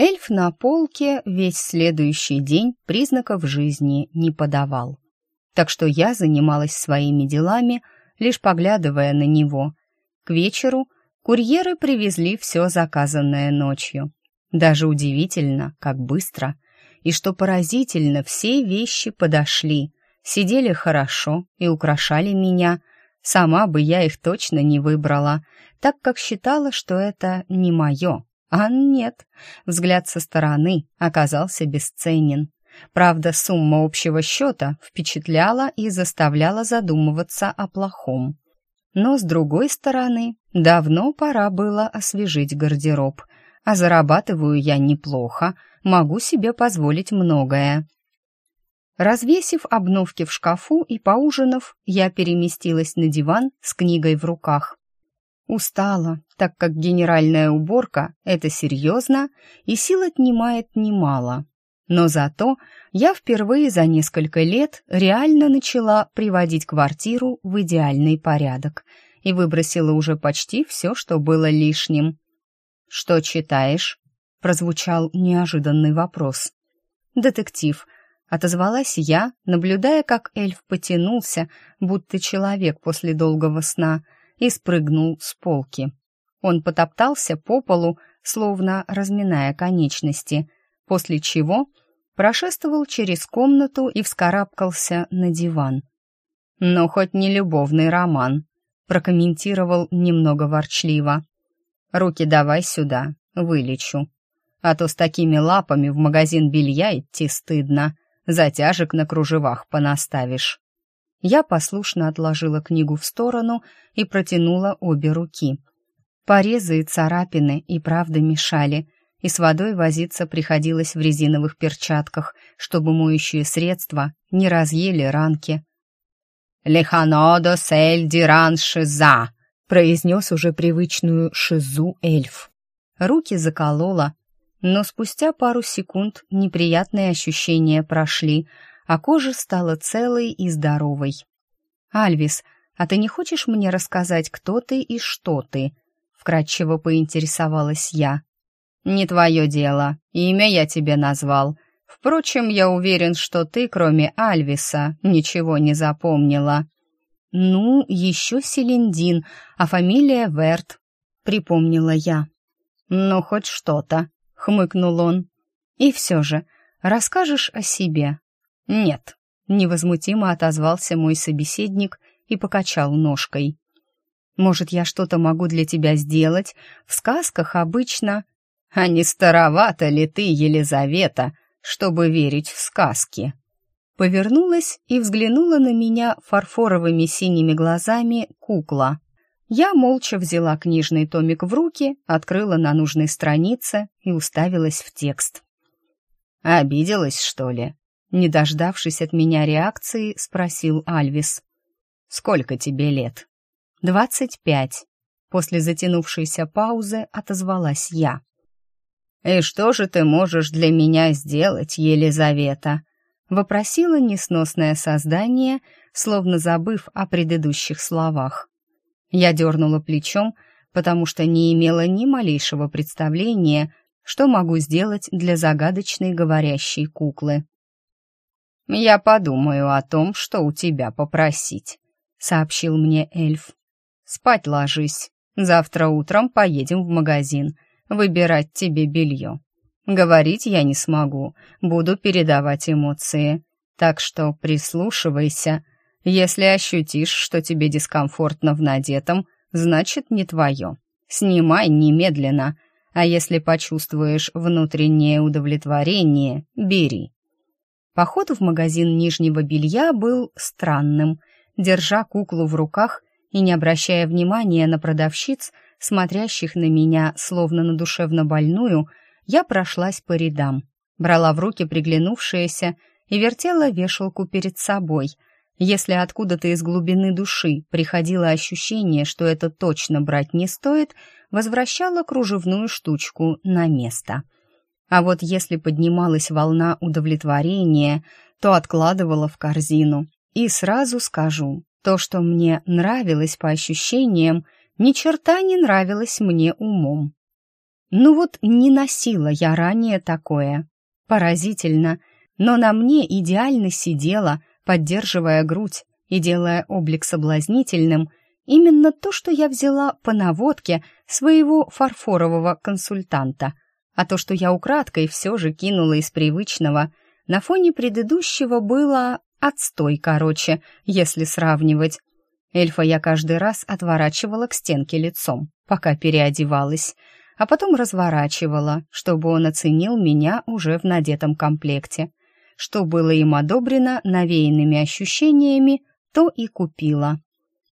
Эльф на полке весь следующий день признаков жизни не подавал. Так что я занималась своими делами, лишь поглядывая на него. К вечеру курьеры привезли все заказанное ночью. Даже удивительно, как быстро. И что поразительно, все вещи подошли, сидели хорошо и украшали меня. Сама бы я их точно не выбрала, так как считала, что это не мое. А нет, взгляд со стороны оказался бесценен. Правда, сумма общего счета впечатляла и заставляла задумываться о плохом. Но, с другой стороны, давно пора было освежить гардероб, а зарабатываю я неплохо, могу себе позволить многое. Развесив обновки в шкафу и поужинав, я переместилась на диван с книгой в руках. Устала, так как генеральная уборка — это серьезно, и сил отнимает немало. Но зато я впервые за несколько лет реально начала приводить квартиру в идеальный порядок и выбросила уже почти все, что было лишним. «Что читаешь?» — прозвучал неожиданный вопрос. «Детектив», — отозвалась я, наблюдая, как эльф потянулся, будто человек после долгого сна — и спрыгнул с полки. Он потоптался по полу, словно разминая конечности, после чего прошествовал через комнату и вскарабкался на диван. «Но хоть не любовный роман», — прокомментировал немного ворчливо. «Руки давай сюда, вылечу. А то с такими лапами в магазин белья идти стыдно, затяжек на кружевах понаставишь». Я послушно отложила книгу в сторону и протянула обе руки. Порезы и царапины и правда мешали, и с водой возиться приходилось в резиновых перчатках, чтобы моющие средства не разъели ранки. «Леханодо сель диран шиза», — произнес уже привычную шизу эльф. Руки заколола, но спустя пару секунд неприятные ощущения прошли, а кожа стала целой и здоровой. «Альвис, а ты не хочешь мне рассказать, кто ты и что ты?» Вкратчиво поинтересовалась я. «Не твое дело. Имя я тебе назвал. Впрочем, я уверен, что ты, кроме Альвиса, ничего не запомнила». «Ну, еще Селендин, а фамилия Верт», — припомнила я. «Ну, хоть что-то», — хмыкнул он. «И все же, расскажешь о себе, «Нет», — невозмутимо отозвался мой собеседник и покачал ножкой. «Может, я что-то могу для тебя сделать? В сказках обычно...» «А не старовата ли ты, Елизавета, чтобы верить в сказки?» Повернулась и взглянула на меня фарфоровыми синими глазами кукла. Я молча взяла книжный томик в руки, открыла на нужной странице и уставилась в текст. «Обиделась, что ли?» Не дождавшись от меня реакции, спросил Альвис. «Сколько тебе лет?» «Двадцать пять». После затянувшейся паузы отозвалась я. «И что же ты можешь для меня сделать, Елизавета?» Вопросила несносное создание, словно забыв о предыдущих словах. Я дернула плечом, потому что не имела ни малейшего представления, что могу сделать для загадочной говорящей куклы. «Я подумаю о том, что у тебя попросить», — сообщил мне эльф. «Спать ложись. Завтра утром поедем в магазин выбирать тебе белье. Говорить я не смогу, буду передавать эмоции. Так что прислушивайся. Если ощутишь, что тебе дискомфортно в надетом, значит, не твое. Снимай немедленно, а если почувствуешь внутреннее удовлетворение, бери. Поход в магазин нижнего белья был странным. Держа куклу в руках и не обращая внимания на продавщиц, смотрящих на меня словно на душевно больную, я прошлась по рядам, брала в руки приглянувшееся и вертела вешалку перед собой. Если откуда-то из глубины души приходило ощущение, что это точно брать не стоит, возвращала кружевную штучку на место — а вот если поднималась волна удовлетворения, то откладывала в корзину. И сразу скажу, то, что мне нравилось по ощущениям, ни черта не нравилось мне умом. Ну вот не носила я ранее такое. Поразительно, но на мне идеально сидела, поддерживая грудь и делая облик соблазнительным, именно то, что я взяла по наводке своего фарфорового консультанта. А то, что я украдкой все же кинула из привычного, на фоне предыдущего было отстой, короче, если сравнивать. Эльфа я каждый раз отворачивала к стенке лицом, пока переодевалась, а потом разворачивала, чтобы он оценил меня уже в надетом комплекте. Что было им одобрено навеянными ощущениями, то и купила.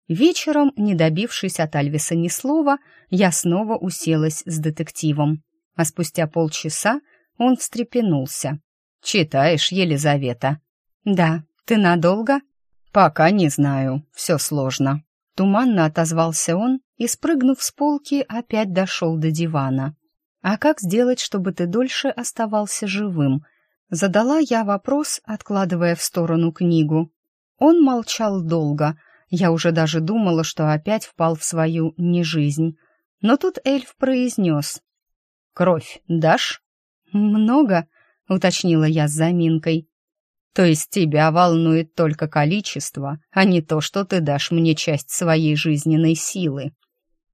Вечером, не добившись от Альвиса ни слова, я снова уселась с детективом. А спустя полчаса он встрепенулся. «Читаешь, Елизавета?» «Да. Ты надолго?» «Пока не знаю. Все сложно». Туманно отозвался он и, спрыгнув с полки, опять дошел до дивана. «А как сделать, чтобы ты дольше оставался живым?» Задала я вопрос, откладывая в сторону книгу. Он молчал долго. Я уже даже думала, что опять впал в свою нежизнь. Но тут эльф произнес. «Кровь дашь?» «Много?» — уточнила я с заминкой. То есть тебя волнует только количество, а не то, что ты дашь мне часть своей жизненной силы.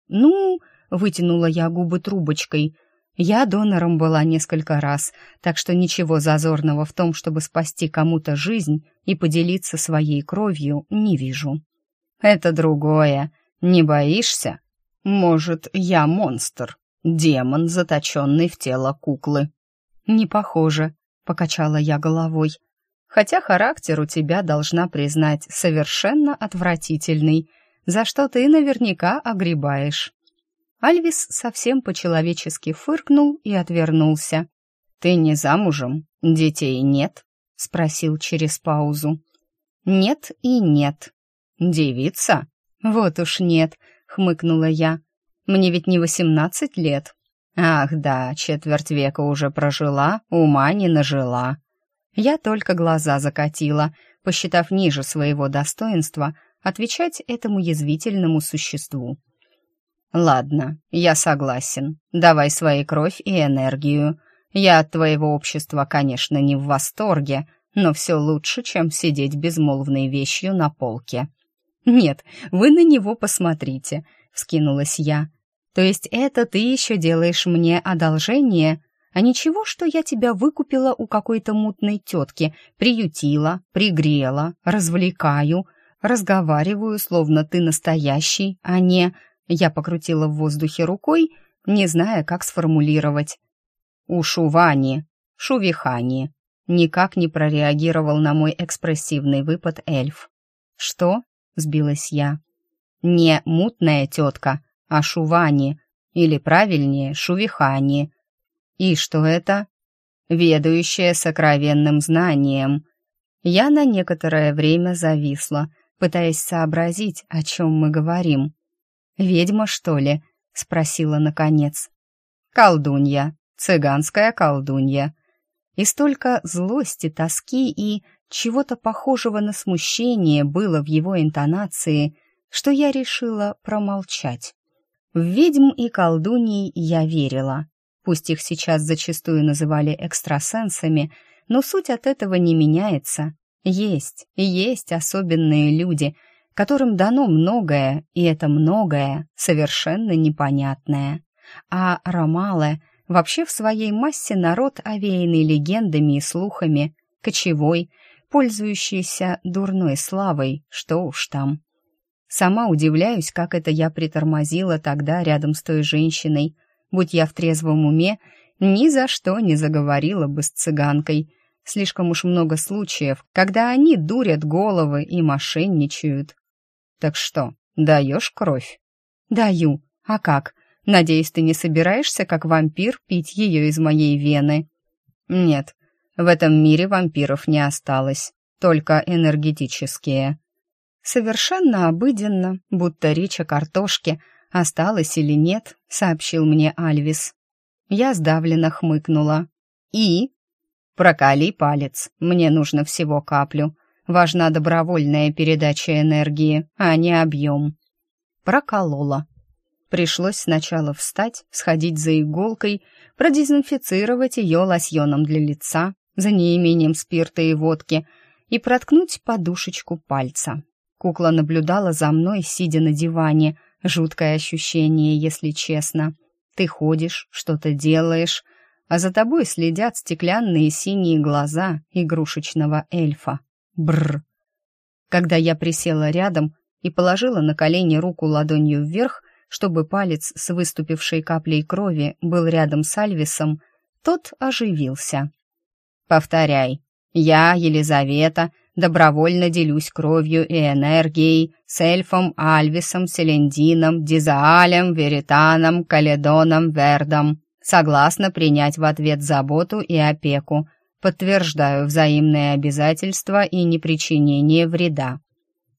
Ну, вытянула я губы трубочкой. Я донором была несколько раз, так что ничего зазорного в том, чтобы спасти кому-то жизнь и поделиться своей кровью, не вижу. Это другое. Не боишься? Может, я монстр, демон, заточенный в тело куклы. Не похоже, покачала я головой хотя характер у тебя, должна признать, совершенно отвратительный, за что ты наверняка огребаешь». Альвис совсем по-человечески фыркнул и отвернулся. «Ты не замужем? Детей нет?» — спросил через паузу. «Нет и нет». «Девица?» «Вот уж нет», — хмыкнула я. «Мне ведь не восемнадцать лет». «Ах да, четверть века уже прожила, ума не нажила», я только глаза закатила, посчитав ниже своего достоинства отвечать этому язвительному существу. «Ладно, я согласен. Давай своей кровь и энергию. Я от твоего общества, конечно, не в восторге, но все лучше, чем сидеть безмолвной вещью на полке». «Нет, вы на него посмотрите», — вскинулась я. «То есть это ты еще делаешь мне одолжение?» А ничего, что я тебя выкупила у какой-то мутной тетки, приютила, пригрела, развлекаю, разговариваю, словно ты настоящий, а не... Я покрутила в воздухе рукой, не зная, как сформулировать. У Шувани, Шувихани, никак не прореагировал на мой экспрессивный выпад эльф. «Что?» — сбилась я. «Не мутная тетка, а Шувани, или правильнее, Шувихани», и что это? Ведающая сокровенным знанием. Я на некоторое время зависла, пытаясь сообразить, о чем мы говорим. «Ведьма, что ли?» — спросила наконец. «Колдунья, цыганская колдунья». И столько злости, тоски и чего-то похожего на смущение было в его интонации, что я решила промолчать. В ведьм и колдуней я верила, Пусть их сейчас зачастую называли экстрасенсами, но суть от этого не меняется. Есть, и есть особенные люди, которым дано многое, и это многое совершенно непонятное. А Ромалы вообще в своей массе народ, овеянный легендами и слухами, кочевой, пользующийся дурной славой, что уж там. Сама удивляюсь, как это я притормозила тогда рядом с той женщиной, Будь я в трезвом уме, ни за что не заговорила бы с цыганкой. Слишком уж много случаев, когда они дурят головы и мошенничают. Так что, даешь кровь? Даю. А как? Надеюсь, ты не собираешься, как вампир, пить ее из моей вены? Нет, в этом мире вампиров не осталось, только энергетические. Совершенно обыденно, будто речь о картошке, Осталось или нет, сообщил мне Альвис. Я сдавленно хмыкнула. И? Прокали палец, мне нужно всего каплю. Важна добровольная передача энергии, а не объем. Проколола. Пришлось сначала встать, сходить за иголкой, продезинфицировать ее лосьоном для лица, за неимением спирта и водки, и проткнуть подушечку пальца. Кукла наблюдала за мной, сидя на диване. Жуткое ощущение, если честно. Ты ходишь, что-то делаешь, а за тобой следят стеклянные синие глаза игрушечного эльфа. Бррр. Когда я присела рядом и положила на колени руку ладонью вверх, чтобы палец с выступившей каплей крови был рядом с Альвисом, тот оживился. «Повторяй. Я, Елизавета, добровольно делюсь кровью и энергией с эльфом Альвисом, Селендином, Дизаалем, Веританом, Каледоном, Вердом. Согласна принять в ответ заботу и опеку. Подтверждаю взаимные обязательства и непричинение вреда.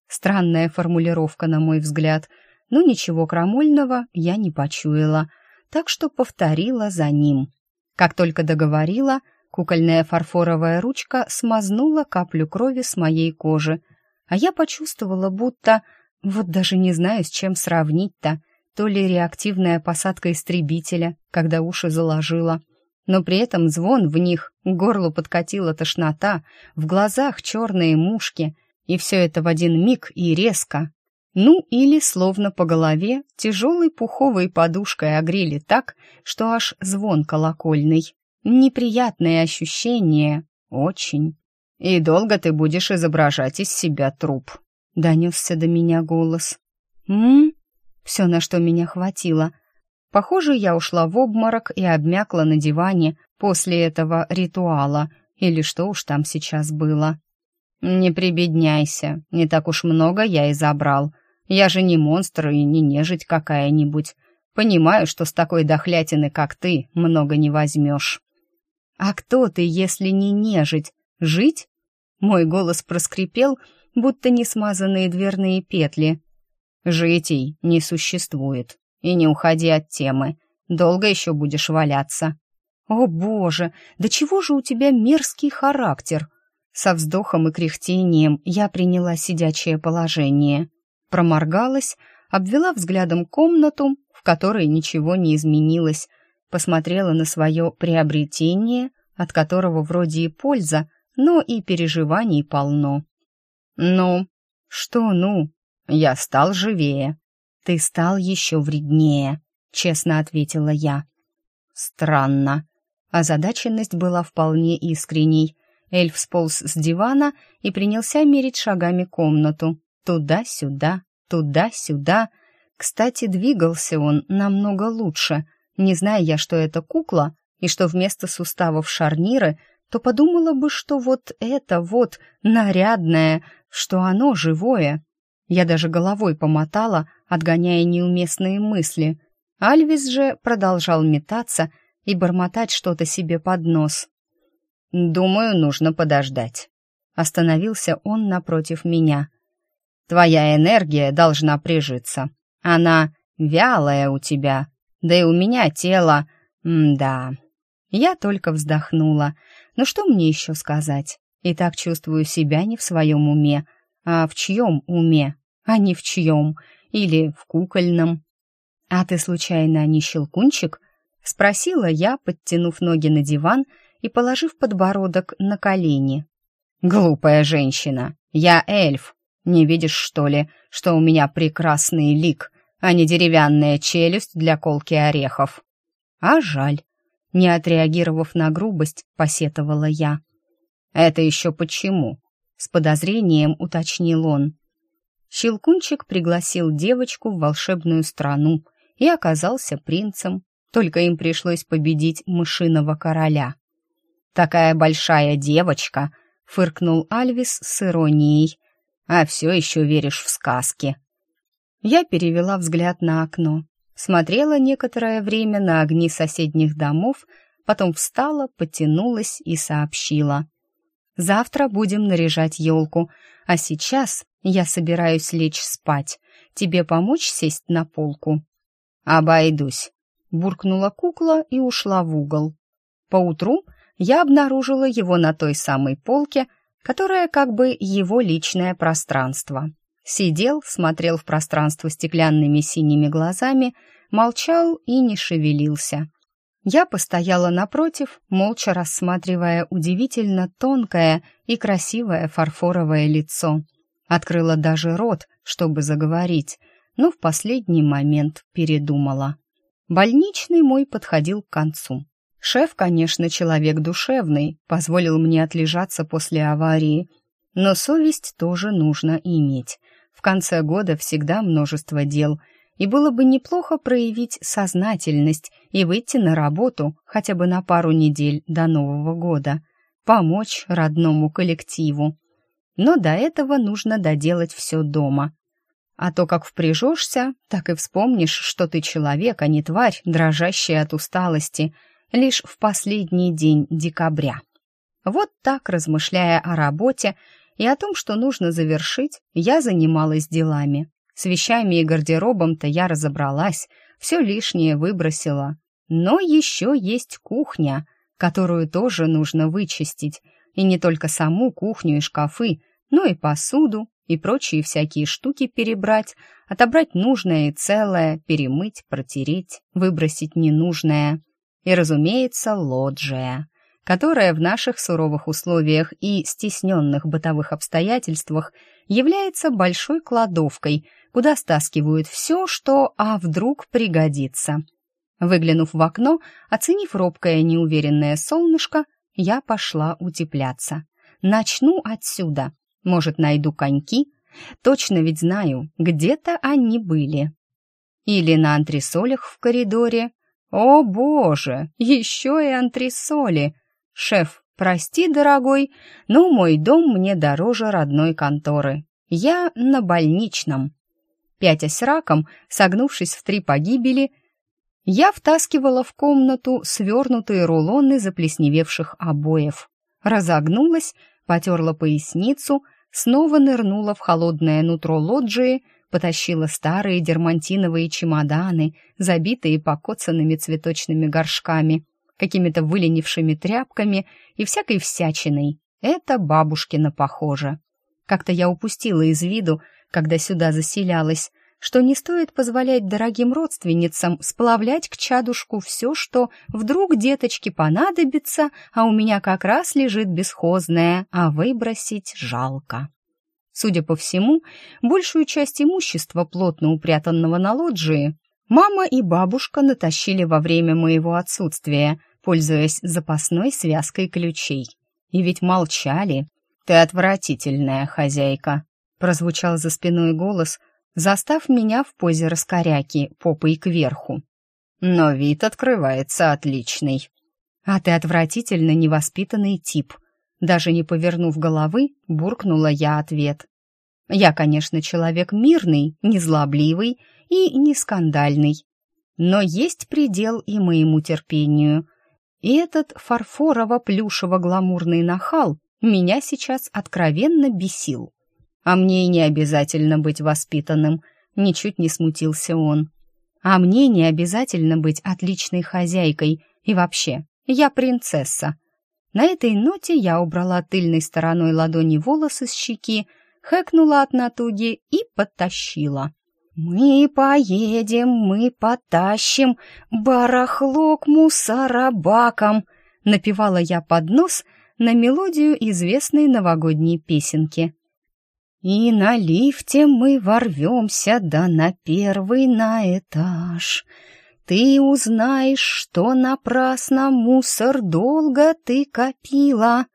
Странная формулировка, на мой взгляд, но ничего крамольного я не почуяла, так что повторила за ним. Как только договорила, Кукольная фарфоровая ручка смазнула каплю крови с моей кожи, а я почувствовала, будто... Вот даже не знаю, с чем сравнить-то. То ли реактивная посадка истребителя, когда уши заложила, но при этом звон в них, к горлу подкатила тошнота, в глазах черные мушки, и все это в один миг и резко. Ну или, словно по голове, тяжелой пуховой подушкой огрели так, что аж звон колокольный. Неприятные ощущения, очень. И долго ты будешь изображать из себя труп. Донесся до меня голос. М? Все, на что меня хватило. Похоже, я ушла в обморок и обмякла на диване после этого ритуала, или что уж там сейчас было. Не прибедняйся, не так уж много я и забрал. Я же не монстр и не нежить какая-нибудь. Понимаю, что с такой дохлятины, как ты, много не возьмешь. «А кто ты, если не нежить? Жить?» Мой голос проскрипел, будто не смазанные дверные петли. «Житий не существует. И не уходи от темы. Долго еще будешь валяться». «О, боже, да чего же у тебя мерзкий характер?» Со вздохом и кряхтением я приняла сидячее положение. Проморгалась, обвела взглядом комнату, в которой ничего не изменилось, посмотрела на свое приобретение, от которого вроде и польза, но и переживаний полно. «Ну, что ну? Я стал живее». «Ты стал еще вреднее», — честно ответила я. «Странно». Озадаченность была вполне искренней. Эльф сполз с дивана и принялся мерить шагами комнату. Туда-сюда, туда-сюда. Кстати, двигался он намного лучше — не зная я, что это кукла, и что вместо суставов шарниры, то подумала бы, что вот это вот нарядное, что оно живое. Я даже головой помотала, отгоняя неуместные мысли. Альвис же продолжал метаться и бормотать что-то себе под нос. «Думаю, нужно подождать». Остановился он напротив меня. «Твоя энергия должна прижиться. Она вялая у тебя, да и у меня тело... М-да. Я только вздохнула. Ну что мне еще сказать? И так чувствую себя не в своем уме. А в чьем уме? А не в чьем. Или в кукольном. «А ты, случайно, не щелкунчик?» — спросила я, подтянув ноги на диван и положив подбородок на колени. «Глупая женщина! Я эльф! Не видишь, что ли, что у меня прекрасный лик, а не деревянная челюсть для колки орехов. А жаль. Не отреагировав на грубость, посетовала я. «Это еще почему?» — с подозрением уточнил он. Щелкунчик пригласил девочку в волшебную страну и оказался принцем, только им пришлось победить мышиного короля. «Такая большая девочка!» — фыркнул Альвис с иронией. «А все еще веришь в сказки!» Я перевела взгляд на окно, смотрела некоторое время на огни соседних домов, потом встала, потянулась и сообщила. «Завтра будем наряжать елку, а сейчас я собираюсь лечь спать. Тебе помочь сесть на полку?» «Обойдусь», — буркнула кукла и ушла в угол. Поутру я обнаружила его на той самой полке, которая как бы его личное пространство. Сидел, смотрел в пространство стеклянными синими глазами, молчал и не шевелился. Я постояла напротив, молча рассматривая удивительно тонкое и красивое фарфоровое лицо. Открыла даже рот, чтобы заговорить, но в последний момент передумала. Больничный мой подходил к концу. Шеф, конечно, человек душевный, позволил мне отлежаться после аварии, но совесть тоже нужно иметь. В конце года всегда множество дел — и было бы неплохо проявить сознательность и выйти на работу хотя бы на пару недель до Нового года, помочь родному коллективу. Но до этого нужно доделать все дома. А то как впряжешься, так и вспомнишь, что ты человек, а не тварь, дрожащая от усталости, лишь в последний день декабря. Вот так, размышляя о работе и о том, что нужно завершить, я занималась делами. С вещами и гардеробом-то я разобралась, все лишнее выбросила. Но еще есть кухня, которую тоже нужно вычистить. И не только саму кухню и шкафы, но и посуду, и прочие всякие штуки перебрать, отобрать нужное и целое, перемыть, протереть, выбросить ненужное. И, разумеется, лоджия, которая в наших суровых условиях и стесненных бытовых обстоятельствах является большой кладовкой – куда стаскивают все, что «а вдруг пригодится». Выглянув в окно, оценив робкое неуверенное солнышко, я пошла утепляться. Начну отсюда. Может, найду коньки? Точно ведь знаю, где-то они были. Или на антресолях в коридоре. О, боже, еще и антресоли! Шеф, прости, дорогой, но мой дом мне дороже родной конторы. Я на больничном. Пятясь раком, согнувшись в три погибели, я втаскивала в комнату свернутые рулоны заплесневевших обоев. Разогнулась, потерла поясницу, снова нырнула в холодное нутро лоджии, потащила старые дермантиновые чемоданы, забитые покоцанными цветочными горшками, какими-то выленившими тряпками и всякой всячиной. Это бабушкина похоже. Как-то я упустила из виду, когда сюда заселялась, что не стоит позволять дорогим родственницам сплавлять к чадушку все, что вдруг деточке понадобится, а у меня как раз лежит бесхозное, а выбросить жалко. Судя по всему, большую часть имущества, плотно упрятанного на лоджии, мама и бабушка натащили во время моего отсутствия, пользуясь запасной связкой ключей. И ведь молчали. «Ты отвратительная хозяйка», прозвучал за спиной голос, застав меня в позе раскоряки, попой кверху. Но вид открывается отличный. А ты отвратительно невоспитанный тип. Даже не повернув головы, буркнула я ответ. Я, конечно, человек мирный, незлобливый и не скандальный. Но есть предел и моему терпению. И этот фарфорово-плюшево-гламурный нахал меня сейчас откровенно бесил. А мне и не обязательно быть воспитанным, ничуть не смутился он. А мне не обязательно быть отличной хозяйкой, и вообще, я принцесса. На этой ноте я убрала тыльной стороной ладони волосы с щеки, хэкнула от натуги и подтащила. «Мы поедем, мы потащим барахло к мусоробакам», напевала я под нос на мелодию известной новогодней песенки. И на лифте мы ворвемся, да на первый на этаж. Ты узнаешь, что напрасно мусор долго ты копила.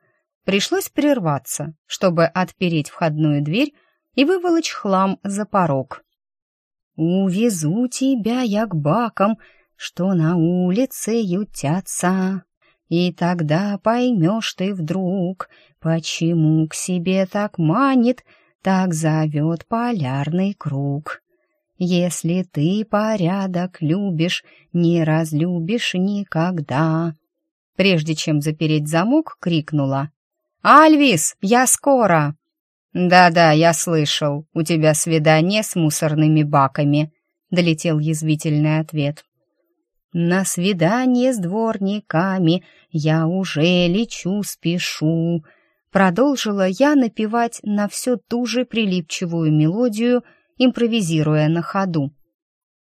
Пришлось прерваться, чтобы отпереть входную дверь и выволочь хлам за порог. Увезу тебя я к бакам, что на улице ютятся. И тогда поймешь ты вдруг, почему к себе так манит так зовет полярный круг. Если ты порядок любишь, не разлюбишь никогда. Прежде чем запереть замок, крикнула. «Альвис, я скоро!» «Да-да, я слышал, у тебя свидание с мусорными баками», — долетел язвительный ответ. «На свидание с дворниками я уже лечу, спешу», Продолжила я напевать на все ту же прилипчивую мелодию, импровизируя на ходу.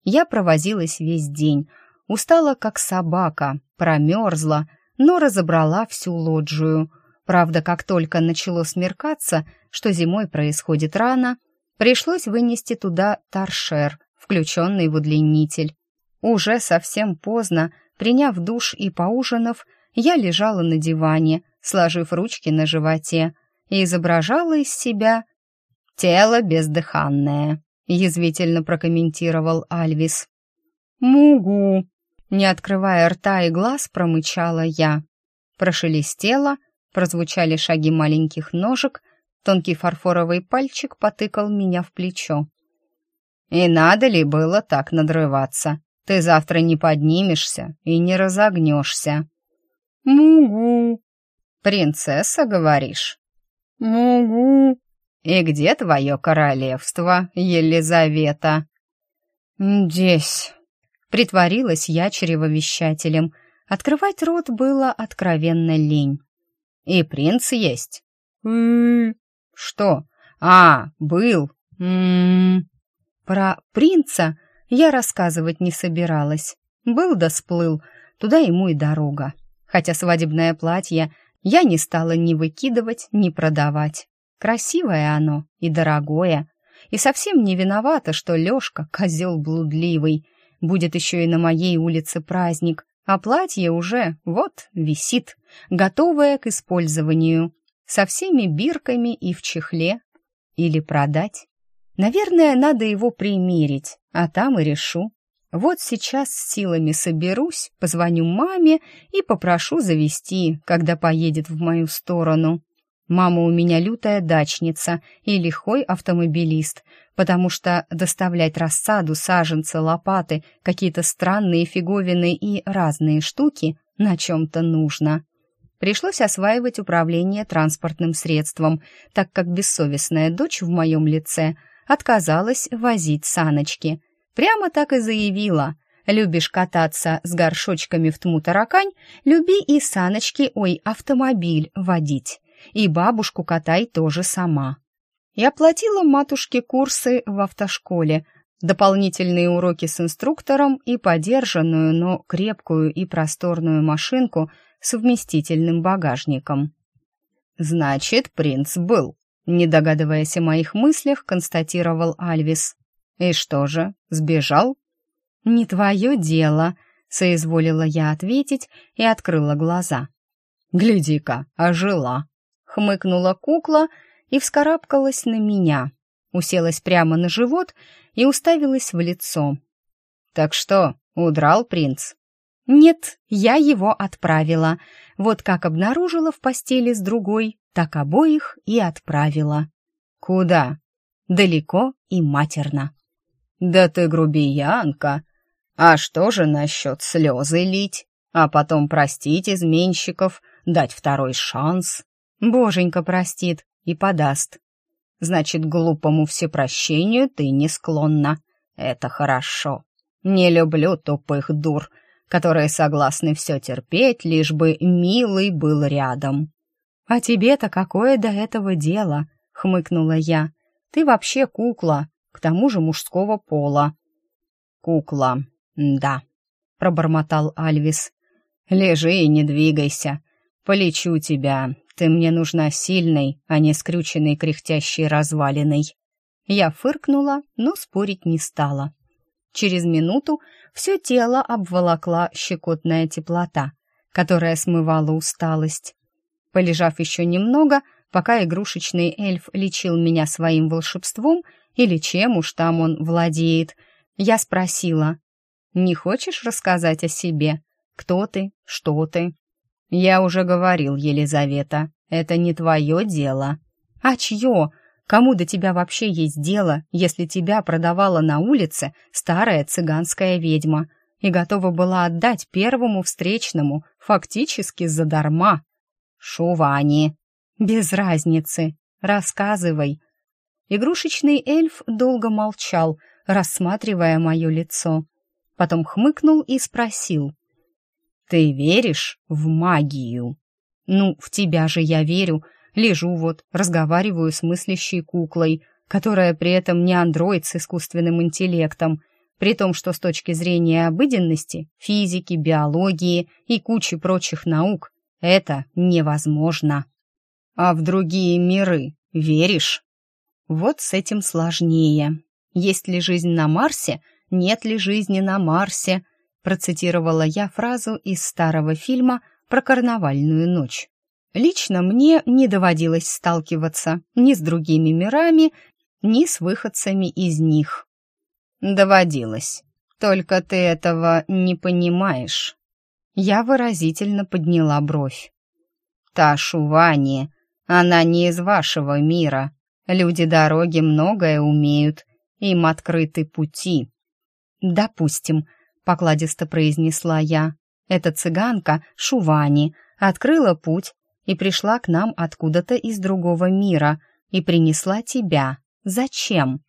Я провозилась весь день, устала как собака, промерзла, но разобрала всю лоджию. Правда, как только начало смеркаться, что зимой происходит рано, пришлось вынести туда торшер, включенный в удлинитель. Уже совсем поздно, приняв душ и поужинав, я лежала на диване, сложив ручки на животе, и изображала из себя «тело бездыханное», — язвительно прокомментировал Альвис. «Мугу!» — не открывая рта и глаз, промычала я. Прошелестело, прозвучали шаги маленьких ножек, тонкий фарфоровый пальчик потыкал меня в плечо. «И надо ли было так надрываться? Ты завтра не поднимешься и не разогнешься». «Мугу!» «Принцесса, говоришь?» «Мугу!» «И где твое королевство, Елизавета?» «Здесь», — притворилась я чревовещателем. Открывать рот было откровенно лень. «И принц есть?» «Что? А, был. М-м-м». Про принца я рассказывать не собиралась. Был да сплыл, туда ему и дорога. Хотя свадебное платье я не стала ни выкидывать, ни продавать. Красивое оно и дорогое. И совсем не виновата, что Лёшка, козел блудливый, будет еще и на моей улице праздник, а платье уже вот висит, готовое к использованию, со всеми бирками и в чехле. Или продать. Наверное, надо его примерить, а там и решу. Вот сейчас с силами соберусь, позвоню маме и попрошу завести, когда поедет в мою сторону. Мама у меня лютая дачница и лихой автомобилист, потому что доставлять рассаду, саженцы, лопаты, какие-то странные фиговины и разные штуки на чем-то нужно. Пришлось осваивать управление транспортным средством, так как бессовестная дочь в моем лице отказалась возить саночки. Прямо так и заявила. «Любишь кататься с горшочками в тму таракань? Люби и саночки, ой, автомобиль водить» и бабушку катай тоже сама. Я платила матушке курсы в автошколе, дополнительные уроки с инструктором и подержанную, но крепкую и просторную машинку с вместительным багажником. «Значит, принц был», — не догадываясь о моих мыслях, констатировал Альвис. «И что же, сбежал?» «Не твое дело», — соизволила я ответить и открыла глаза. «Гляди-ка, ожила», хмыкнула кукла и вскарабкалась на меня, уселась прямо на живот и уставилась в лицо. «Так что, удрал принц?» «Нет, я его отправила. Вот как обнаружила в постели с другой, так обоих и отправила». «Куда?» «Далеко и матерно». «Да ты грубиянка! А что же насчет слезы лить, а потом простить изменщиков, дать второй шанс?» Боженька простит и подаст. Значит, глупому всепрощению ты не склонна. Это хорошо. Не люблю тупых дур, которые согласны все терпеть, лишь бы милый был рядом. А тебе-то какое до этого дело? хмыкнула я. Ты вообще кукла, к тому же мужского пола. Кукла, да, пробормотал Альвис. Лежи и не двигайся. Полечу тебя, ты мне нужна сильной, а не скрюченной кряхтящей развалиной. Я фыркнула, но спорить не стала. Через минуту все тело обволокла щекотная теплота, которая смывала усталость. Полежав еще немного, пока игрушечный эльф лечил меня своим волшебством или чем уж там он владеет, я спросила, «Не хочешь рассказать о себе? Кто ты? Что ты?» «Я уже говорил, Елизавета, это не твое дело». «А чье? Кому до тебя вообще есть дело, если тебя продавала на улице старая цыганская ведьма и готова была отдать первому встречному, фактически задарма?» «Шувани». «Без разницы. Рассказывай». Игрушечный эльф долго молчал, рассматривая мое лицо. Потом хмыкнул и спросил. Ты веришь в магию? Ну, в тебя же я верю. Лежу вот, разговариваю с мыслящей куклой, которая при этом не андроид с искусственным интеллектом. при том, что с точки зрения обыденности, физики, биологии и кучи прочих наук это невозможно. А в другие миры веришь? Вот с этим сложнее. Есть ли жизнь на Марсе, нет ли жизни на Марсе, процитировала я фразу из старого фильма про карнавальную ночь. Лично мне не доводилось сталкиваться ни с другими мирами, ни с выходцами из них. Доводилось. Только ты этого не понимаешь. Я выразительно подняла бровь. Та Шувани, она не из вашего мира. Люди дороги многое умеют, им открыты пути. Допустим, покладисто произнесла я. Эта цыганка Шувани открыла путь и пришла к нам откуда-то из другого мира и принесла тебя. Зачем?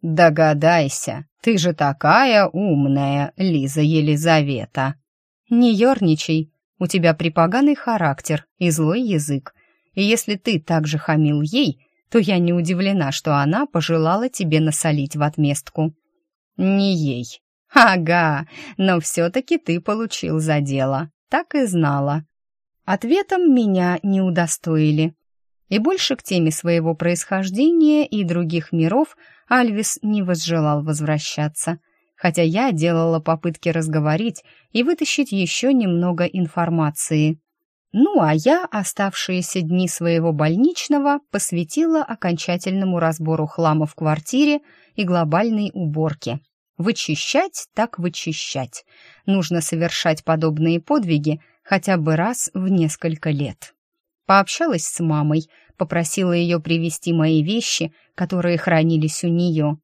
Догадайся, ты же такая умная, Лиза Елизавета. Не ерничай, у тебя припоганый характер и злой язык. И если ты так же хамил ей, то я не удивлена, что она пожелала тебе насолить в отместку. Не ей. Ага, но все-таки ты получил за дело. Так и знала. Ответом меня не удостоили. И больше к теме своего происхождения и других миров Альвис не возжелал возвращаться, хотя я делала попытки разговорить и вытащить еще немного информации. Ну, а я оставшиеся дни своего больничного посвятила окончательному разбору хлама в квартире и глобальной уборке. Вычищать так вычищать. Нужно совершать подобные подвиги хотя бы раз в несколько лет. Пообщалась с мамой, попросила ее привезти мои вещи, которые хранились у нее.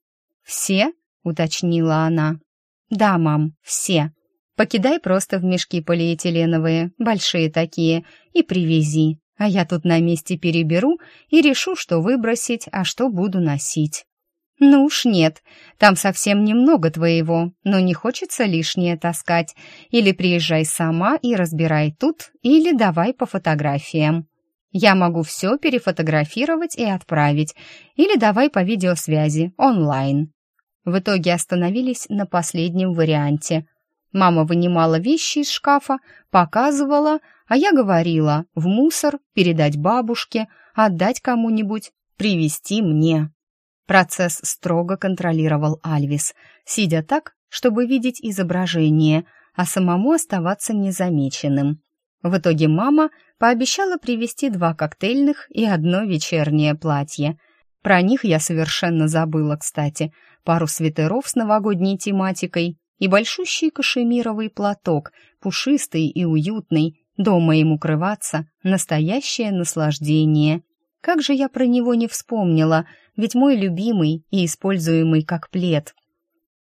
«Все?» — уточнила она. «Да, мам, все. Покидай просто в мешки полиэтиленовые, большие такие, и привези, а я тут на месте переберу и решу, что выбросить, а что буду носить». «Ну уж нет, там совсем немного твоего, но не хочется лишнее таскать. Или приезжай сама и разбирай тут, или давай по фотографиям. Я могу все перефотографировать и отправить, или давай по видеосвязи, онлайн». В итоге остановились на последнем варианте. Мама вынимала вещи из шкафа, показывала, а я говорила в мусор, передать бабушке, отдать кому-нибудь, привезти мне. Процесс строго контролировал Альвис, сидя так, чтобы видеть изображение, а самому оставаться незамеченным. В итоге мама пообещала привезти два коктейльных и одно вечернее платье. Про них я совершенно забыла, кстати. Пару свитеров с новогодней тематикой и большущий кашемировый платок, пушистый и уютный. Дома им укрываться — настоящее наслаждение. Как же я про него не вспомнила, ведь мой любимый и используемый как плед.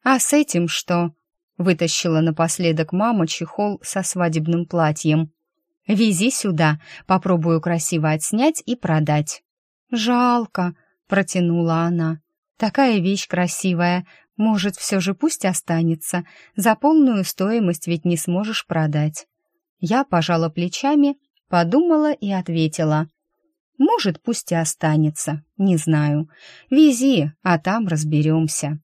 А с этим что? Вытащила напоследок мама чехол со свадебным платьем. Вези сюда, попробую красиво отснять и продать. Жалко, протянула она. Такая вещь красивая, может, все же пусть останется. За полную стоимость ведь не сможешь продать. Я пожала плечами, подумала и ответила. Может, пусть и останется, не знаю. Вези, а там разберемся.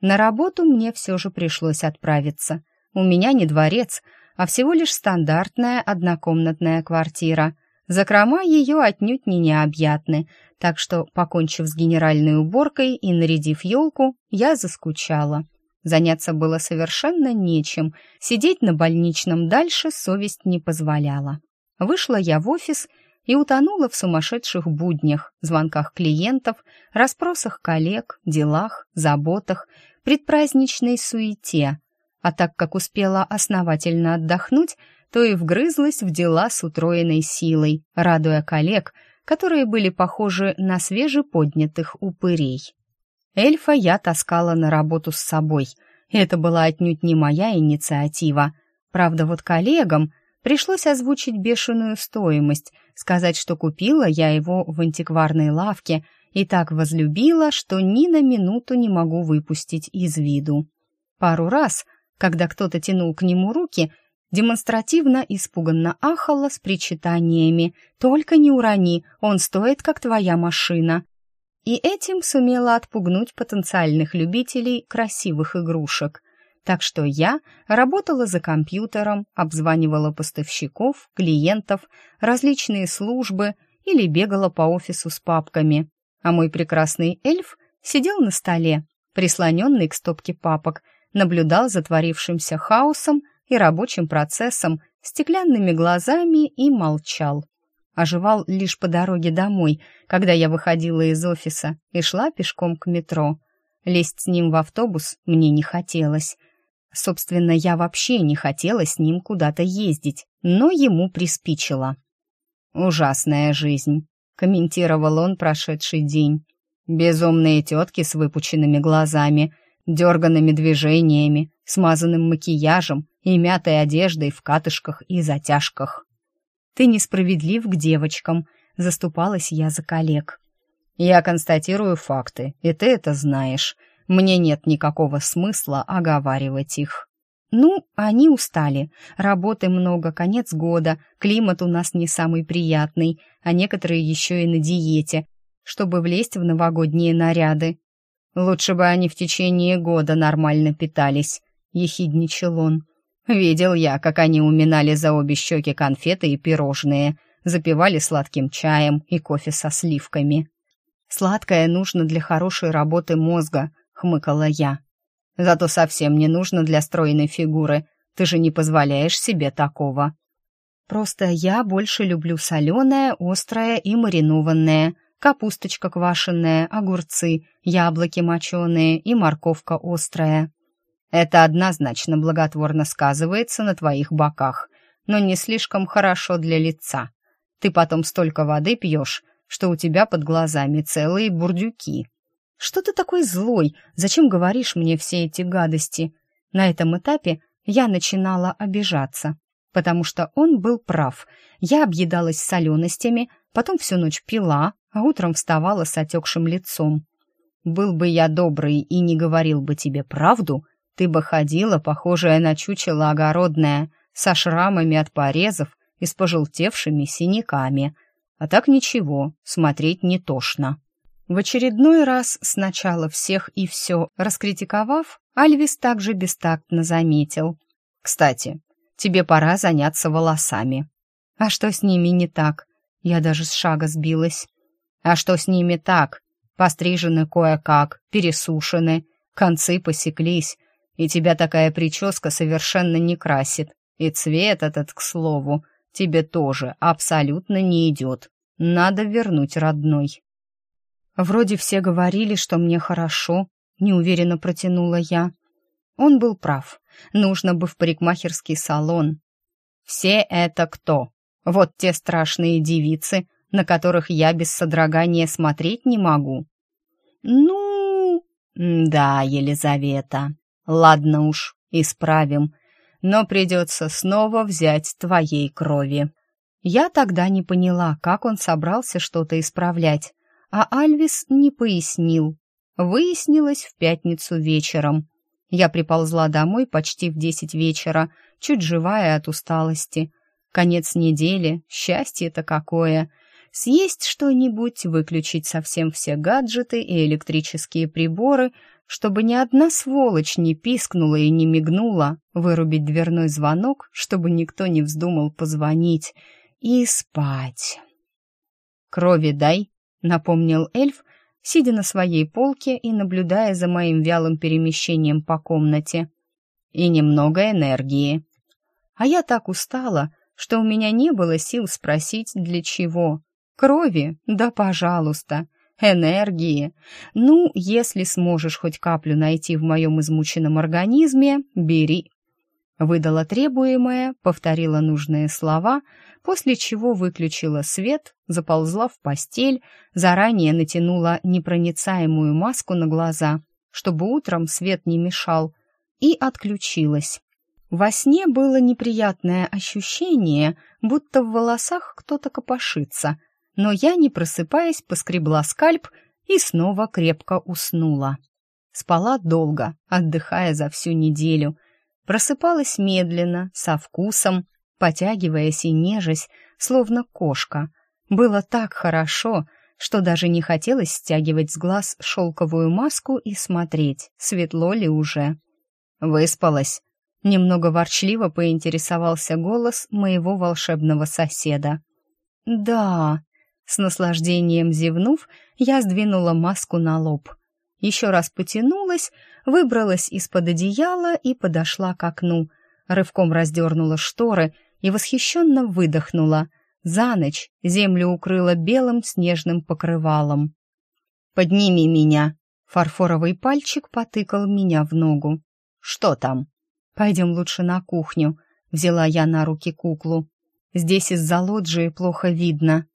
На работу мне все же пришлось отправиться. У меня не дворец, а всего лишь стандартная однокомнатная квартира. Закрома ее отнюдь не необъятны, так что, покончив с генеральной уборкой и нарядив елку, я заскучала. Заняться было совершенно нечем, сидеть на больничном дальше совесть не позволяла. Вышла я в офис и утонула в сумасшедших буднях, звонках клиентов, расспросах коллег, делах, заботах, предпраздничной суете. А так как успела основательно отдохнуть, то и вгрызлась в дела с утроенной силой, радуя коллег, которые были похожи на свежеподнятых упырей. Эльфа я таскала на работу с собой. Это была отнюдь не моя инициатива. Правда, вот коллегам пришлось озвучить бешеную стоимость, сказать, что купила я его в антикварной лавке и так возлюбила, что ни на минуту не могу выпустить из виду. Пару раз, когда кто-то тянул к нему руки, демонстративно испуганно ахала с причитаниями «Только не урони, он стоит, как твоя машина». и этим сумела отпугнуть потенциальных любителей красивых игрушек. Так что я работала за компьютером, обзванивала поставщиков, клиентов, различные службы или бегала по офису с папками. А мой прекрасный эльф сидел на столе, прислоненный к стопке папок, наблюдал за творившимся хаосом и рабочим процессом стеклянными глазами и молчал. Оживал лишь по дороге домой, когда я выходила из офиса и шла пешком к метро. Лезть с ним в автобус мне не хотелось. Собственно, я вообще не хотела с ним куда-то ездить, но ему приспичило. «Ужасная жизнь», — комментировал он прошедший день. «Безумные тетки с выпученными глазами, дерганными движениями, смазанным макияжем и мятой одеждой в катышках и затяжках. «Ты несправедлив к девочкам», — заступалась я за коллег. «Я констатирую факты, и ты это знаешь. Мне нет никакого смысла оговаривать их». «Ну, они устали. Работы много, конец года, климат у нас не самый приятный, а некоторые еще и на диете, чтобы влезть в новогодние наряды. Лучше бы они в течение года нормально питались», — ехидничал он. Видел я, как они уминали за обе щеки конфеты и пирожные, запивали сладким чаем и кофе со сливками. «Сладкое нужно для хорошей работы мозга», — хмыкала я. «Зато совсем не нужно для стройной фигуры. Ты же не позволяешь себе такого». «Просто я больше люблю соленое, острое и маринованное, капусточка квашеная, огурцы, яблоки моченые и морковка острая», это однозначно благотворно сказывается на твоих боках, но не слишком хорошо для лица. Ты потом столько воды пьешь, что у тебя под глазами целые бурдюки. Что ты такой злой? Зачем говоришь мне все эти гадости? На этом этапе я начинала обижаться, потому что он был прав. Я объедалась соленостями, потом всю ночь пила, а утром вставала с отекшим лицом. Был бы я добрый и не говорил бы тебе правду, ты бы ходила, похожая на чучело огородное, со шрамами от порезов и с пожелтевшими синяками. А так ничего, смотреть не тошно. В очередной раз сначала всех и все раскритиковав, Альвис также бестактно заметил. «Кстати, тебе пора заняться волосами». «А что с ними не так?» Я даже с шага сбилась. «А что с ними так? Пострижены кое-как, пересушены, концы посеклись, и тебя такая прическа совершенно не красит. И цвет этот, к слову, тебе тоже абсолютно не идет. Надо вернуть родной». «Вроде все говорили, что мне хорошо», — неуверенно протянула я. Он был прав. Нужно бы в парикмахерский салон. «Все это кто? Вот те страшные девицы, на которых я без содрогания смотреть не могу». «Ну...» «Да, Елизавета, Ладно уж, исправим, но придется снова взять твоей крови. Я тогда не поняла, как он собрался что-то исправлять, а Альвис не пояснил. Выяснилось в пятницу вечером. Я приползла домой почти в десять вечера, чуть живая от усталости. Конец недели, счастье-то какое! Съесть что-нибудь, выключить совсем все гаджеты и электрические приборы — чтобы ни одна сволочь не пискнула и не мигнула, вырубить дверной звонок, чтобы никто не вздумал позвонить, и спать. «Крови дай», — напомнил эльф, сидя на своей полке и наблюдая за моим вялым перемещением по комнате. «И немного энергии». А я так устала, что у меня не было сил спросить, для чего. «Крови? Да, пожалуйста энергии. Ну, если сможешь хоть каплю найти в моем измученном организме, бери. Выдала требуемое, повторила нужные слова, после чего выключила свет, заползла в постель, заранее натянула непроницаемую маску на глаза, чтобы утром свет не мешал, и отключилась. Во сне было неприятное ощущение, будто в волосах кто-то копошится — но я, не просыпаясь, поскребла скальп и снова крепко уснула. Спала долго, отдыхая за всю неделю. Просыпалась медленно, со вкусом, потягиваясь и нежась, словно кошка. Было так хорошо, что даже не хотелось стягивать с глаз шелковую маску и смотреть, светло ли уже. «Выспалась?» Немного ворчливо поинтересовался голос моего волшебного соседа. «Да», — с наслаждением зевнув, я сдвинула маску на лоб. Еще раз потянулась, выбралась из-под одеяла и подошла к окну, рывком раздернула шторы и восхищенно выдохнула. За ночь землю укрыла белым снежным покрывалом. «Подними меня!» Фарфоровый пальчик потыкал меня в ногу. «Что там?» «Пойдем лучше на кухню», — взяла я на руки куклу. «Здесь из-за лоджии плохо видно».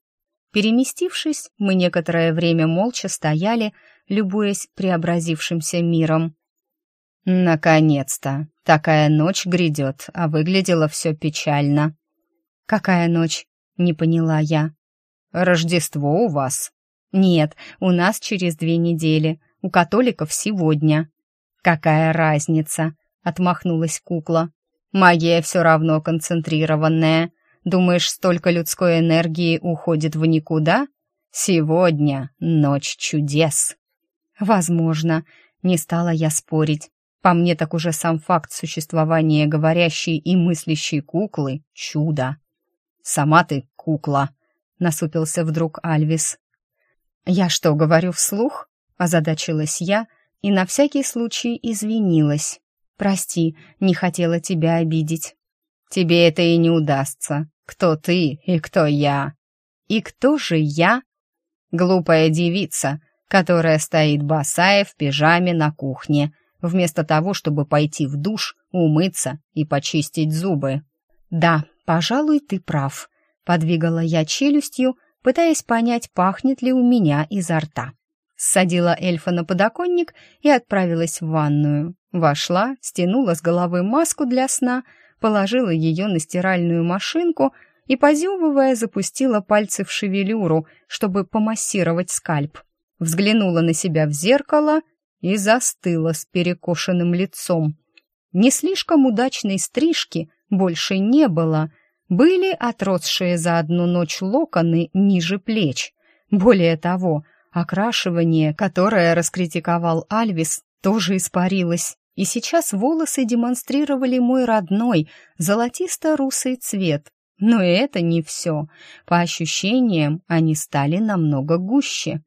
Переместившись, мы некоторое время молча стояли, любуясь преобразившимся миром. «Наконец-то! Такая ночь грядет, а выглядело все печально». «Какая ночь?» — не поняла я. «Рождество у вас?» «Нет, у нас через две недели, у католиков сегодня». «Какая разница?» отмахнулась кукла. Магия все равно концентрированная. Думаешь, столько людской энергии уходит в никуда? Сегодня ночь чудес. Возможно, не стала я спорить. По мне так уже сам факт существования говорящей и мыслящей куклы — чудо. «Сама ты кукла», — насупился вдруг Альвис. «Я что, говорю вслух?» — озадачилась я и на всякий случай извинилась. Прости, не хотела тебя обидеть. Тебе это и не удастся. Кто ты и кто я? И кто же я? Глупая девица, которая стоит босая в пижаме на кухне, вместо того, чтобы пойти в душ, умыться и почистить зубы. Да, пожалуй, ты прав. Подвигала я челюстью, пытаясь понять, пахнет ли у меня изо рта. Ссадила эльфа на подоконник и отправилась в ванную. Вошла, стянула с головы маску для сна, положила ее на стиральную машинку и, позевывая, запустила пальцы в шевелюру, чтобы помассировать скальп. Взглянула на себя в зеркало и застыла с перекошенным лицом. Не слишком удачной стрижки больше не было. Были отросшие за одну ночь локоны ниже плеч. Более того, окрашивание, которое раскритиковал Альвис, тоже испарилось и сейчас волосы демонстрировали мой родной золотисто-русый цвет. Но это не все. По ощущениям, они стали намного гуще.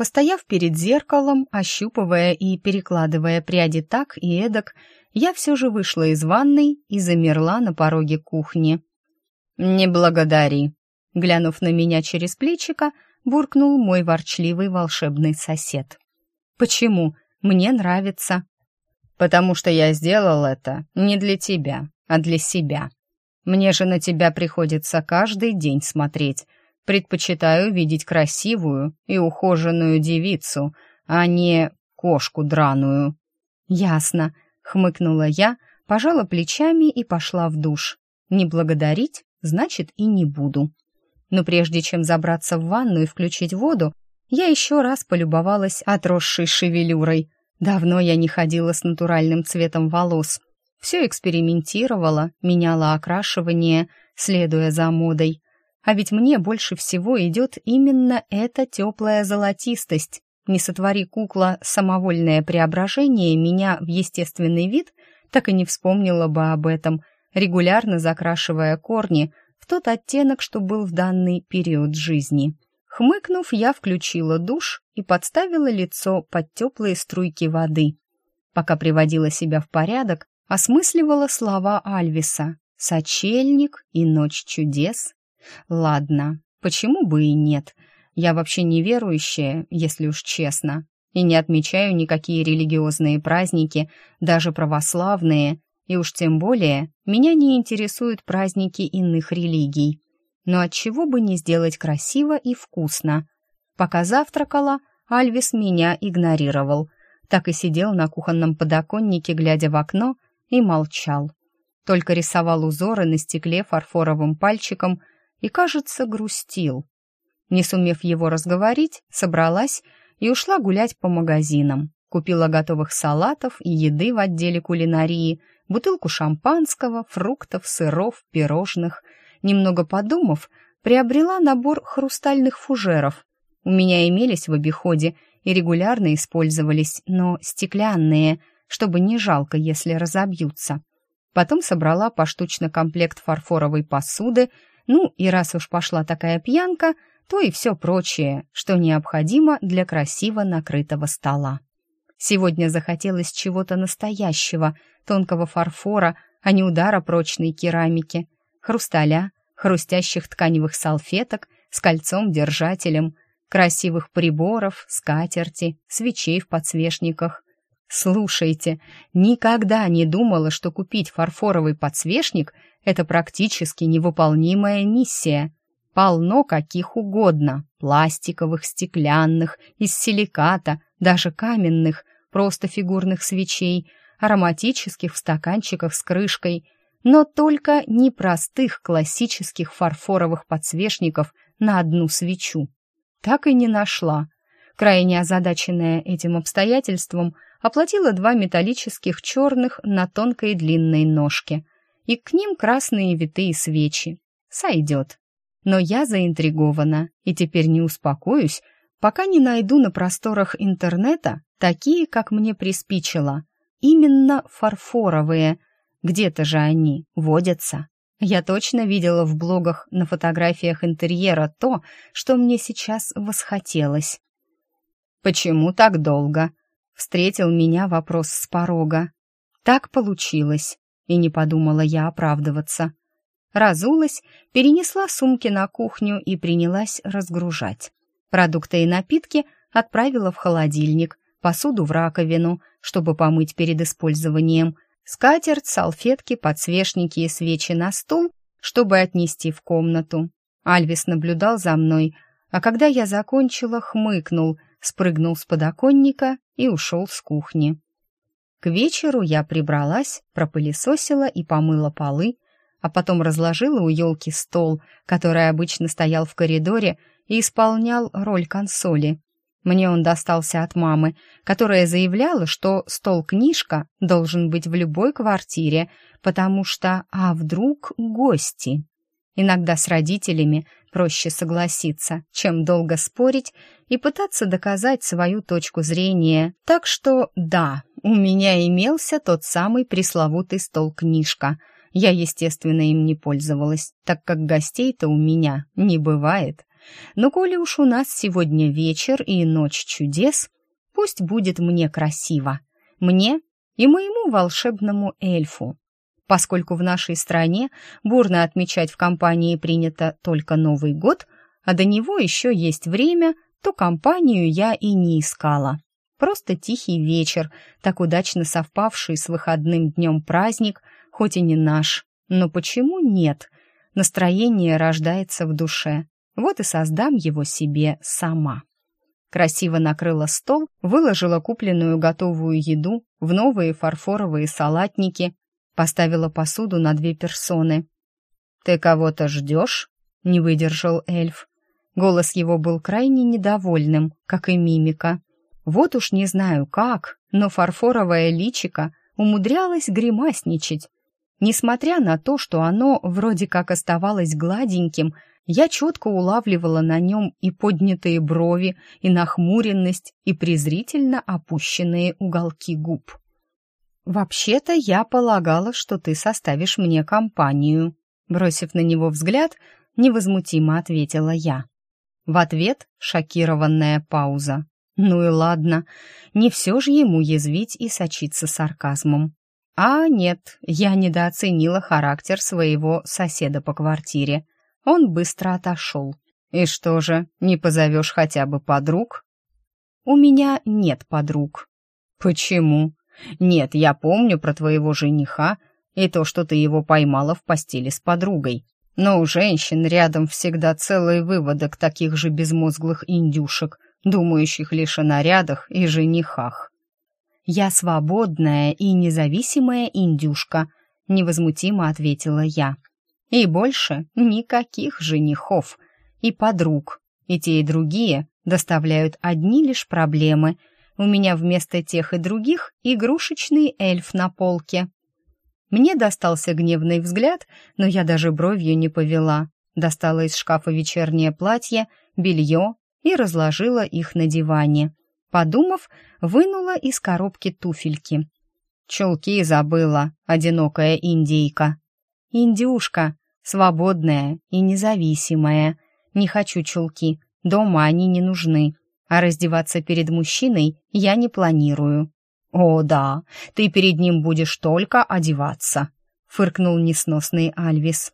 Постояв перед зеркалом, ощупывая и перекладывая пряди так и эдак, я все же вышла из ванной и замерла на пороге кухни. «Не благодари», — глянув на меня через плечико, буркнул мой ворчливый волшебный сосед. «Почему? Мне нравится», потому что я сделал это не для тебя, а для себя. Мне же на тебя приходится каждый день смотреть. Предпочитаю видеть красивую и ухоженную девицу, а не кошку драную». «Ясно», — хмыкнула я, пожала плечами и пошла в душ. «Не благодарить, значит, и не буду». Но прежде чем забраться в ванну и включить воду, я еще раз полюбовалась отросшей шевелюрой — Давно я не ходила с натуральным цветом волос. Все экспериментировала, меняла окрашивание, следуя за модой. А ведь мне больше всего идет именно эта теплая золотистость. Не сотвори кукла самовольное преображение меня в естественный вид, так и не вспомнила бы об этом, регулярно закрашивая корни в тот оттенок, что был в данный период жизни. Хмыкнув, я включила душ и подставила лицо под теплые струйки воды. Пока приводила себя в порядок, осмысливала слова Альвиса «Сочельник и ночь чудес». Ладно, почему бы и нет? Я вообще неверующая, если уж честно, и не отмечаю никакие религиозные праздники, даже православные, и уж тем более меня не интересуют праздники иных религий но отчего бы не сделать красиво и вкусно. Пока завтракала, Альвис меня игнорировал. Так и сидел на кухонном подоконнике, глядя в окно, и молчал. Только рисовал узоры на стекле фарфоровым пальчиком и, кажется, грустил. Не сумев его разговорить, собралась и ушла гулять по магазинам. Купила готовых салатов и еды в отделе кулинарии, бутылку шампанского, фруктов, сыров, пирожных — немного подумав, приобрела набор хрустальных фужеров. У меня имелись в обиходе и регулярно использовались, но стеклянные, чтобы не жалко, если разобьются. Потом собрала поштучно комплект фарфоровой посуды, ну и раз уж пошла такая пьянка, то и все прочее, что необходимо для красиво накрытого стола. Сегодня захотелось чего-то настоящего, тонкого фарфора, а не удара прочной керамики, хрусталя, хрустящих тканевых салфеток с кольцом-держателем, красивых приборов, скатерти, свечей в подсвечниках. Слушайте, никогда не думала, что купить фарфоровый подсвечник — это практически невыполнимая миссия. Полно каких угодно — пластиковых, стеклянных, из силиката, даже каменных, просто фигурных свечей, ароматических в стаканчиках с крышкой, но только не простых классических фарфоровых подсвечников на одну свечу. Так и не нашла. Крайне озадаченная этим обстоятельством, оплатила два металлических черных на тонкой длинной ножке, и к ним красные витые свечи. Сойдет. Но я заинтригована, и теперь не успокоюсь, пока не найду на просторах интернета такие, как мне приспичило. Именно фарфоровые. Где-то же они водятся. Я точно видела в блогах на фотографиях интерьера то, что мне сейчас восхотелось. «Почему так долго?» — встретил меня вопрос с порога. «Так получилось», — и не подумала я оправдываться. Разулась, перенесла сумки на кухню и принялась разгружать. Продукты и напитки отправила в холодильник, посуду в раковину, чтобы помыть перед использованием, скатерть, салфетки, подсвечники и свечи на стул, чтобы отнести в комнату. Альвис наблюдал за мной, а когда я закончила, хмыкнул, спрыгнул с подоконника и ушел с кухни. К вечеру я прибралась, пропылесосила и помыла полы, а потом разложила у елки стол, который обычно стоял в коридоре и исполнял роль консоли. Мне он достался от мамы, которая заявляла, что стол-книжка должен быть в любой квартире, потому что «а вдруг гости?» Иногда с родителями проще согласиться, чем долго спорить и пытаться доказать свою точку зрения. Так что да, у меня имелся тот самый пресловутый стол-книжка. Я, естественно, им не пользовалась, так как гостей-то у меня не бывает. Но коли уж у нас сегодня вечер и ночь чудес, пусть будет мне красиво. Мне и моему волшебному эльфу. Поскольку в нашей стране бурно отмечать в компании принято только Новый год, а до него еще есть время, то компанию я и не искала. Просто тихий вечер, так удачно совпавший с выходным днем праздник, хоть и не наш. Но почему нет? Настроение рождается в душе, вот и создам его себе сама. Красиво накрыла стол, выложила купленную готовую еду в новые фарфоровые салатники, поставила посуду на две персоны. «Ты кого-то ждешь?» — не выдержал эльф. Голос его был крайне недовольным, как и мимика. Вот уж не знаю как, но фарфоровое личико умудрялось гримасничать. Несмотря на то, что оно вроде как оставалось гладеньким, я четко улавливала на нем и поднятые брови, и нахмуренность, и презрительно опущенные уголки губ. «Вообще-то я полагала, что ты составишь мне компанию», бросив на него взгляд, невозмутимо ответила я. В ответ шокированная пауза. Ну и ладно, не все же ему язвить и сочиться сарказмом. А нет, я недооценила характер своего соседа по квартире. Он быстро отошел. «И что же, не позовешь хотя бы подруг?» «У меня нет подруг». «Почему?» «Нет, я помню про твоего жениха и то, что ты его поймала в постели с подругой. Но у женщин рядом всегда целый выводок таких же безмозглых индюшек, думающих лишь о нарядах и женихах». «Я свободная и независимая индюшка», — невозмутимо ответила я. И больше никаких женихов и подруг. И те, и другие доставляют одни лишь проблемы. У меня вместо тех и других игрушечный эльф на полке. Мне достался гневный взгляд, но я даже бровью не повела. Достала из шкафа вечернее платье, белье, и разложила их на диване. Подумав, вынула из коробки туфельки. «Чулки забыла, одинокая индейка». «Индюшка, свободная и независимая. Не хочу чулки, дома они не нужны, а раздеваться перед мужчиной я не планирую». «О, да, ты перед ним будешь только одеваться», — фыркнул несносный Альвис.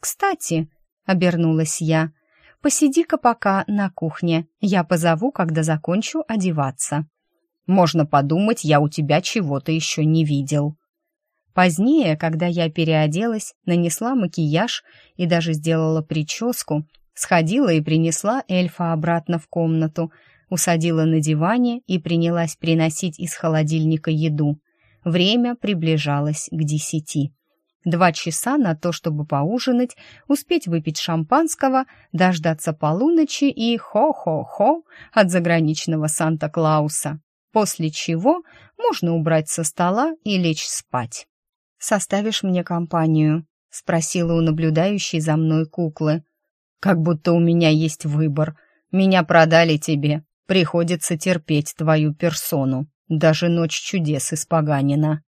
«Кстати», — обернулась я, — «посиди-ка пока на кухне, я позову, когда закончу одеваться». «Можно подумать, я у тебя чего-то еще не видел». Позднее, когда я переоделась, нанесла макияж и даже сделала прическу, сходила и принесла эльфа обратно в комнату, усадила на диване и принялась приносить из холодильника еду. Время приближалось к десяти. Два часа на то, чтобы поужинать, успеть выпить шампанского, дождаться полуночи и хо-хо-хо от заграничного Санта-Клауса, после чего можно убрать со стола и лечь спать. «Составишь мне компанию?» — спросила у наблюдающей за мной куклы. «Как будто у меня есть выбор. Меня продали тебе. Приходится терпеть твою персону. Даже ночь чудес испоганена».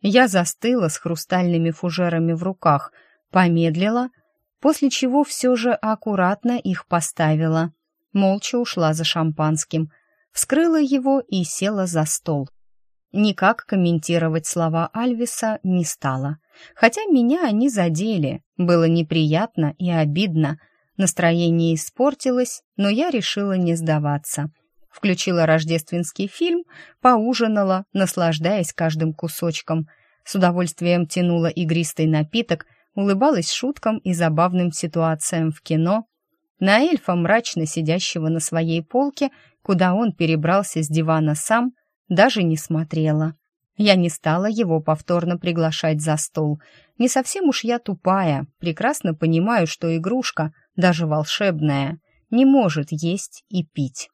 Я застыла с хрустальными фужерами в руках, помедлила, после чего все же аккуратно их поставила. Молча ушла за шампанским, вскрыла его и села за стол. Никак комментировать слова Альвиса не стала. Хотя меня они задели, было неприятно и обидно. Настроение испортилось, но я решила не сдаваться. Включила рождественский фильм, поужинала, наслаждаясь каждым кусочком. С удовольствием тянула игристый напиток, улыбалась шуткам и забавным ситуациям в кино. На эльфа, мрачно сидящего на своей полке, куда он перебрался с дивана сам, даже не смотрела. Я не стала его повторно приглашать за стол. Не совсем уж я тупая, прекрасно понимаю, что игрушка, даже волшебная, не может есть и пить.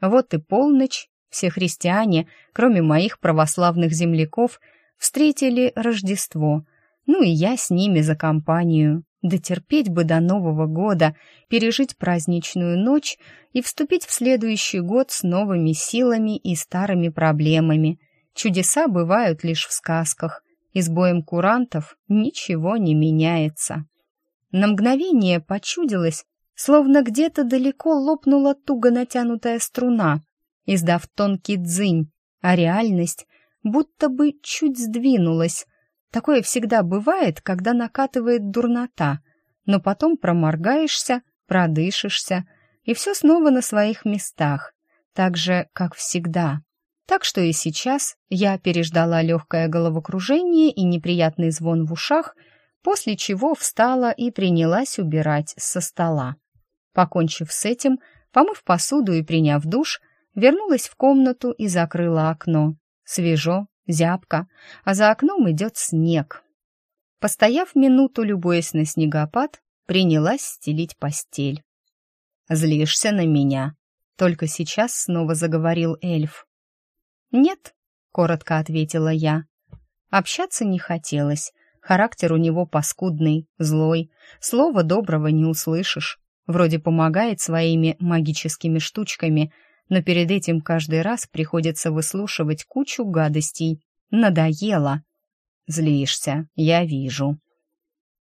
Вот и полночь, все христиане, кроме моих православных земляков, встретили Рождество, ну и я с ними за компанию. Дотерпеть бы до Нового года, пережить праздничную ночь и вступить в следующий год с новыми силами и старыми проблемами. Чудеса бывают лишь в сказках, и с боем курантов ничего не меняется. На мгновение почудилось, словно где-то далеко лопнула туго натянутая струна, издав тонкий дзынь, а реальность будто бы чуть сдвинулась. Такое всегда бывает, когда накатывает дурнота, но потом проморгаешься, продышишься, и все снова на своих местах, так же, как всегда. Так что и сейчас я переждала легкое головокружение и неприятный звон в ушах, после чего встала и принялась убирать со стола. Покончив с этим, помыв посуду и приняв душ, вернулась в комнату и закрыла окно. Свежо, зябко, а за окном идет снег. Постояв минуту, любуясь на снегопад, принялась стелить постель. «Злишься на меня?» — только сейчас снова заговорил эльф. «Нет», — коротко ответила я. Общаться не хотелось, характер у него паскудный, злой, слова доброго не услышишь. Вроде помогает своими магическими штучками, но перед этим каждый раз приходится выслушивать кучу гадостей. Надоело. Злишься, я вижу.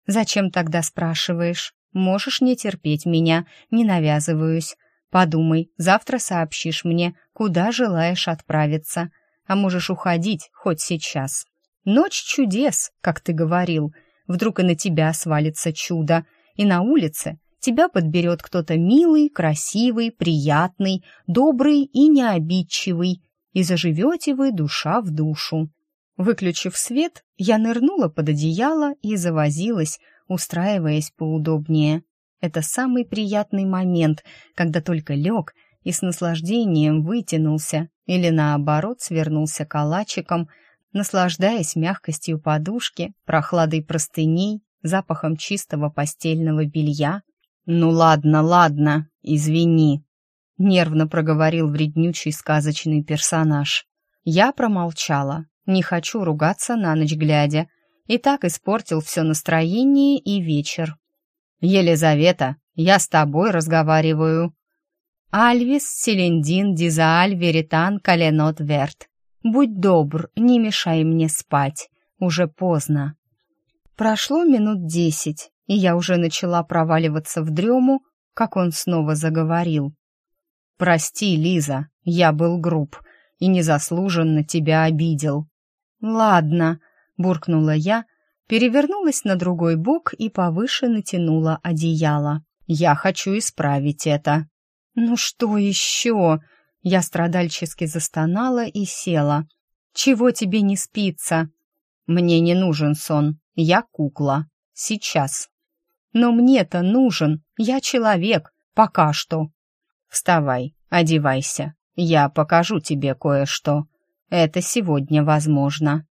Зачем тогда спрашиваешь? Можешь не терпеть меня, не навязываюсь. Подумай, завтра сообщишь мне, куда желаешь отправиться. А можешь уходить хоть сейчас. Ночь чудес, как ты говорил. Вдруг и на тебя свалится чудо. И на улице тебя подберет кто-то милый, красивый, приятный, добрый и необидчивый, и заживете вы душа в душу. Выключив свет, я нырнула под одеяло и завозилась, устраиваясь поудобнее. Это самый приятный момент, когда только лег и с наслаждением вытянулся или, наоборот, свернулся калачиком, наслаждаясь мягкостью подушки, прохладой простыней, запахом чистого постельного белья «Ну ладно, ладно, извини», — нервно проговорил вреднючий сказочный персонаж. Я промолчала, не хочу ругаться на ночь глядя, и так испортил все настроение и вечер. «Елизавета, я с тобой разговариваю». Альвис, Селендин, Дизааль, Веритан, Каленот, Верт. Будь добр, не мешай мне спать. Уже поздно. Прошло минут десять, и я уже начала проваливаться в дрему, как он снова заговорил. «Прости, Лиза, я был груб и незаслуженно тебя обидел». «Ладно», — буркнула я, перевернулась на другой бок и повыше натянула одеяло. «Я хочу исправить это». «Ну что еще?» Я страдальчески застонала и села. «Чего тебе не спится?» «Мне не нужен сон. Я кукла. Сейчас». «Но мне-то нужен. Я человек. Пока что». «Вставай, одевайся. Я покажу тебе кое-что. Это сегодня возможно».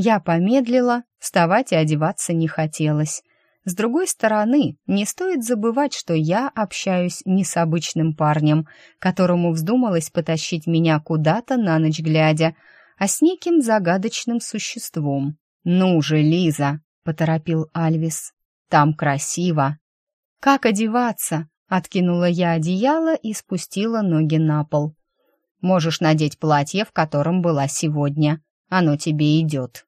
Я помедлила, вставать и одеваться не хотелось. С другой стороны, не стоит забывать, что я общаюсь не с обычным парнем, которому вздумалось потащить меня куда-то на ночь глядя, а с неким загадочным существом. «Ну же, Лиза!» — поторопил Альвис. «Там красиво!» «Как одеваться?» — откинула я одеяло и спустила ноги на пол. «Можешь надеть платье, в котором была сегодня. Оно тебе идет», —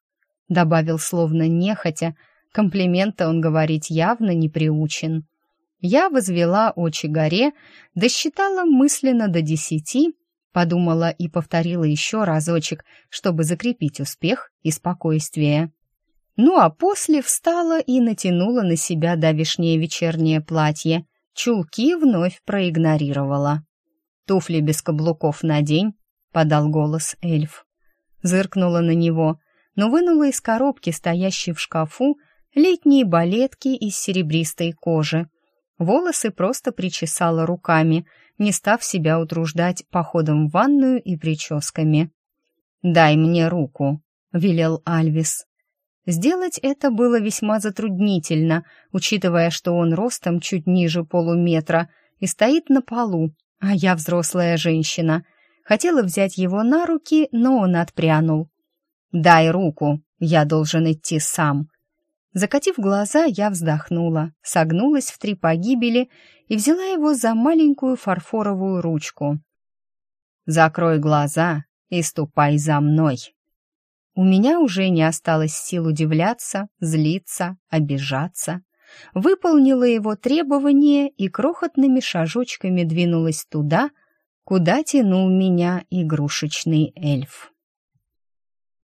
добавил словно нехотя, — Комплимента он говорить явно не приучен. Я возвела очи горе, досчитала мысленно до десяти, подумала и повторила еще разочек, чтобы закрепить успех и спокойствие. Ну а после встала и натянула на себя давишнее вечернее платье. Чулки вновь проигнорировала. «Туфли без каблуков надень», — подал голос эльф. Зыркнула на него, но вынула из коробки, стоящей в шкафу, летние балетки из серебристой кожи. Волосы просто причесала руками, не став себя утруждать походом в ванную и прическами. «Дай мне руку», — велел Альвис. Сделать это было весьма затруднительно, учитывая, что он ростом чуть ниже полуметра и стоит на полу, а я взрослая женщина. Хотела взять его на руки, но он отпрянул. «Дай руку, я должен идти сам», Закатив глаза, я вздохнула, согнулась в три погибели и взяла его за маленькую фарфоровую ручку. «Закрой глаза и ступай за мной». У меня уже не осталось сил удивляться, злиться, обижаться. Выполнила его требование и крохотными шажочками двинулась туда, куда тянул меня игрушечный эльф.